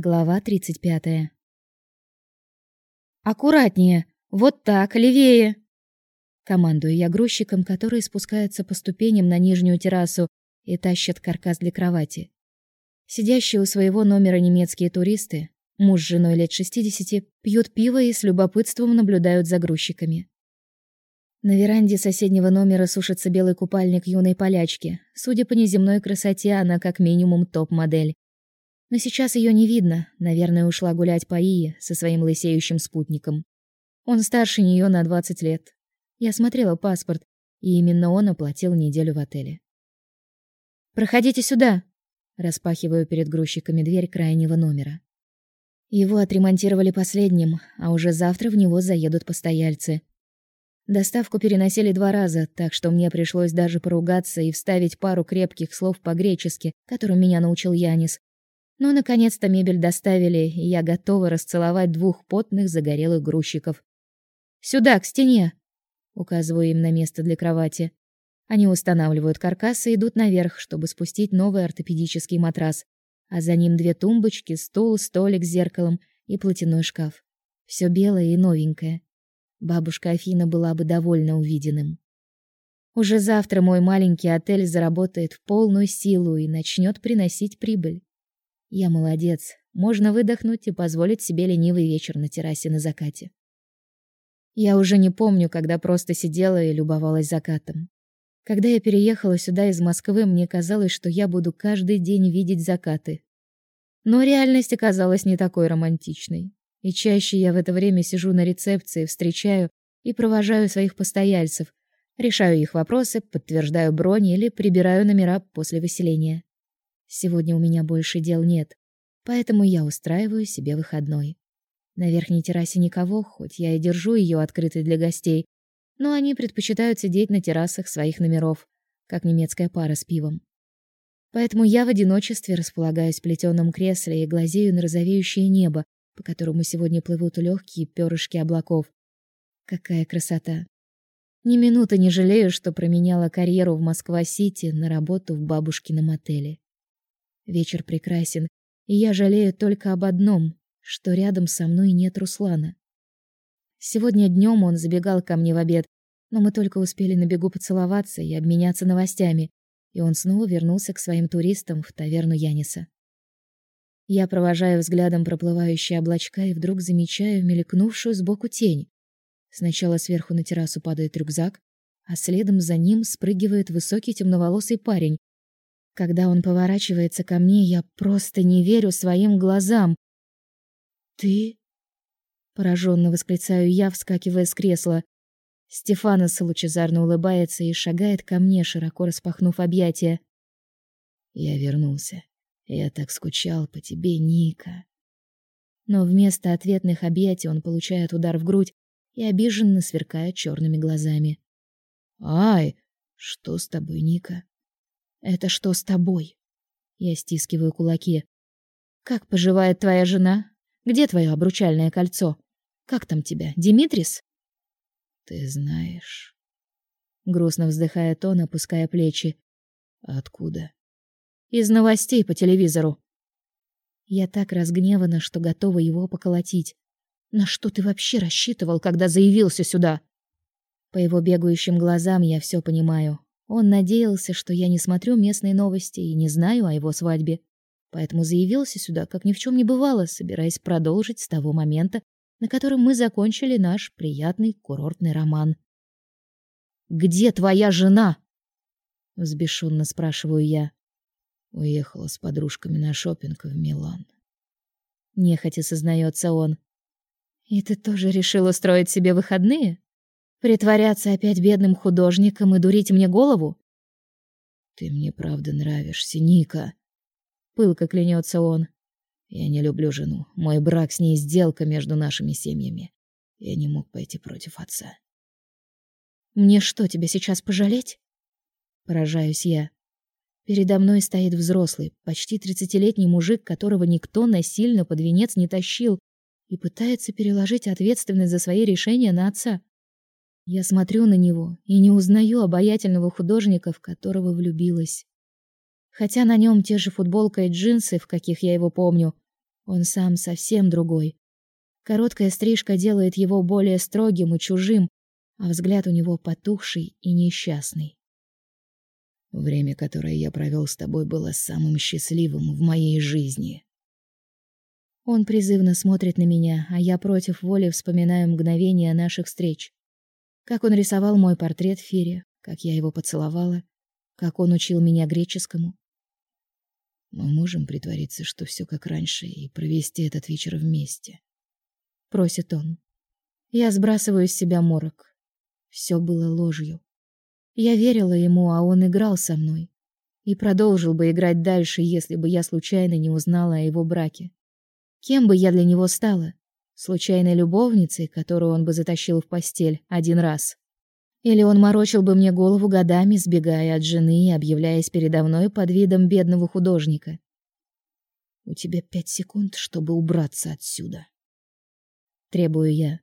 Глава 35. Аккуратнее. Вот так, левее. Командую я грузчикам, которые спускаются по ступеням на нижнюю террасу и тащат каркас для кровати. Сидящие у своего номера немецкие туристы, муж с женой лет 60, пьют пиво и с любопытством наблюдают за грузчиками. На веранде соседнего номера сушится белый купальник юной полячки. Судя по неземной красоте, она как минимум топ-модель. Но сейчас ее не видно. Наверное, ушла гулять по Ии со своим лысеющим спутником. Он старше нее на 20 лет. Я смотрела паспорт, и именно он оплатил неделю в отеле. Проходите сюда. Распахиваю перед грузчиками дверь крайнего номера. Его отремонтировали последним, а уже завтра в него заедут постояльцы. Доставку переносили два раза, так что мне пришлось даже поругаться и вставить пару крепких слов по-гречески, которым меня научил Янис, но, наконец-то, мебель доставили, и я готова расцеловать двух потных загорелых грузчиков. «Сюда, к стене!» Указываю им на место для кровати. Они устанавливают каркас и идут наверх, чтобы спустить новый ортопедический матрас, а за ним две тумбочки, стул, столик с зеркалом и платяной шкаф. Все белое и новенькое. Бабушка Афина была бы довольна увиденным. Уже завтра мой маленький отель заработает в полную силу и начнет приносить прибыль. Я молодец. Можно выдохнуть и позволить себе ленивый вечер на террасе на закате. Я уже не помню, когда просто сидела и любовалась закатом. Когда я переехала сюда из Москвы, мне казалось, что я буду каждый день видеть закаты. Но реальность оказалась не такой романтичной. И чаще я в это время сижу на рецепции, встречаю и провожаю своих постояльцев, решаю их вопросы, подтверждаю брони или прибираю номера после выселения. Сегодня у меня больше дел нет, поэтому я устраиваю себе выходной. На верхней террасе никого, хоть я и держу ее открытой для гостей, но они предпочитают сидеть на террасах своих номеров, как немецкая пара с пивом. Поэтому я в одиночестве располагаюсь в плетеном кресле и глазею на розовеющее небо, по которому сегодня плывут легкие перышки облаков. Какая красота! Ни минуты не жалею, что променяла карьеру в Москва-Сити на работу в бабушкином отеле. Вечер прекрасен, и я жалею только об одном, что рядом со мной нет Руслана. Сегодня днем он забегал ко мне в обед, но мы только успели на бегу поцеловаться и обменяться новостями, и он снова вернулся к своим туристам в таверну Яниса. Я провожаю взглядом проплывающие облачка и вдруг замечаю мелькнувшую сбоку тень. Сначала сверху на террасу падает рюкзак, а следом за ним спрыгивает высокий темноволосый парень, когда он поворачивается ко мне, я просто не верю своим глазам. Ты? пораженно восклицаю я, вскакивая с кресла. Стефанос лучезарно улыбается и шагает ко мне, широко распахнув объятия. Я вернулся. Я так скучал по тебе, Ника. Но вместо ответных объятий он получает удар в грудь и обиженно сверкает черными глазами. Ай, что с тобой, Ника? Это что с тобой? Я стискиваю кулаки. Как поживает твоя жена? Где твое обручальное кольцо? Как там тебя, Димитрис? Ты знаешь. Грустно вздыхает он, опуская плечи. Откуда? Из новостей по телевизору. Я так разгневана, что готова его поколотить. На что ты вообще рассчитывал, когда заявился сюда? По его бегающим глазам я все понимаю. Он надеялся, что я не смотрю местные новости и не знаю о его свадьбе, поэтому заявился сюда, как ни в чем не бывало, собираясь продолжить с того момента, на котором мы закончили наш приятный курортный роман. Где твоя жена? взбешенно спрашиваю я. Уехала с подружками на шопинг в Милан. Нехотя сознается он. И ты тоже решил устроить себе выходные? Притворяться опять бедным художником и дурить мне голову? Ты мне правда нравишься, Ника. Пылко клянется он. Я не люблю жену. Мой брак с ней сделка между нашими семьями. Я не мог пойти против отца. Мне что, тебя сейчас пожалеть? Поражаюсь я. Передо мной стоит взрослый, почти тридцатилетний мужик, которого никто насильно под венец не тащил, и пытается переложить ответственность за свои решения на отца. Я смотрю на него и не узнаю обаятельного художника, в которого влюбилась. Хотя на нем те же футболка и джинсы, в каких я его помню, Он сам совсем другой. Короткая стрижка делает его более строгим и чужим, а взгляд у него потухший и несчастный. Время, которое я провел с тобой, было самым счастливым в моей жизни. Он призывно смотрит на меня, а я против воли вспоминаю мгновения наших встреч. Как он рисовал мой портрет в Фире, как я его поцеловала, как он учил меня греческому. Мы можем притвориться, что все как раньше, и провести этот вечер вместе. Просит он. Я сбрасываю с себя морок. Все было ложью. Я верила ему, а он играл со мной. И продолжил бы играть дальше, если бы я случайно не узнала о его браке. Кем бы я для него стала? Случайной любовницей, которую он бы затащил в постель один раз? Или он морочил бы мне голову годами, сбегая от жены и объявляясь передо мной под видом бедного художника? У тебя пять секунд, чтобы убраться отсюда. Требую я.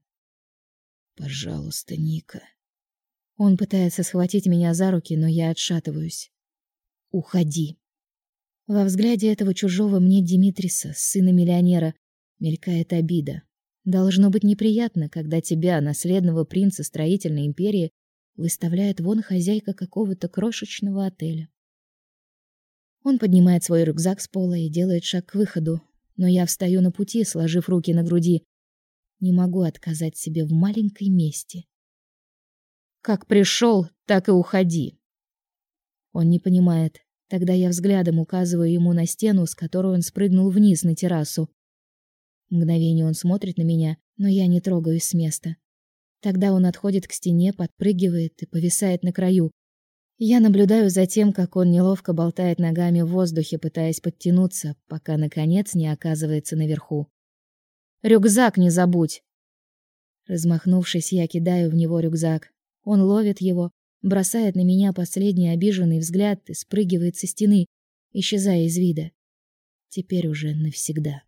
Пожалуйста, Ника. Он пытается схватить меня за руки, но я отшатываюсь. Уходи. Во взгляде этого чужого мне Димитриса, сына миллионера, мелькает обида. Должно быть неприятно, когда тебя, наследного принца строительной империи, выставляет вон хозяйка какого-то крошечного отеля. Он поднимает свой рюкзак с пола и делает шаг к выходу, но я встаю на пути, сложив руки на груди. Не могу отказать себе в маленькой месте. Как пришел, так и уходи. Он не понимает. Тогда я взглядом указываю ему на стену, с которой он спрыгнул вниз на террасу. Мгновение он смотрит на меня, но я не трогаюсь с места. Тогда он отходит к стене, подпрыгивает и повисает на краю. Я наблюдаю за тем, как он неловко болтает ногами в воздухе, пытаясь подтянуться, пока наконец не оказывается наверху. Рюкзак не забудь. Размахнувшись, я кидаю в него рюкзак. Он ловит его, бросает на меня последний обиженный взгляд и спрыгивает со стены, исчезая из вида. Теперь уже навсегда.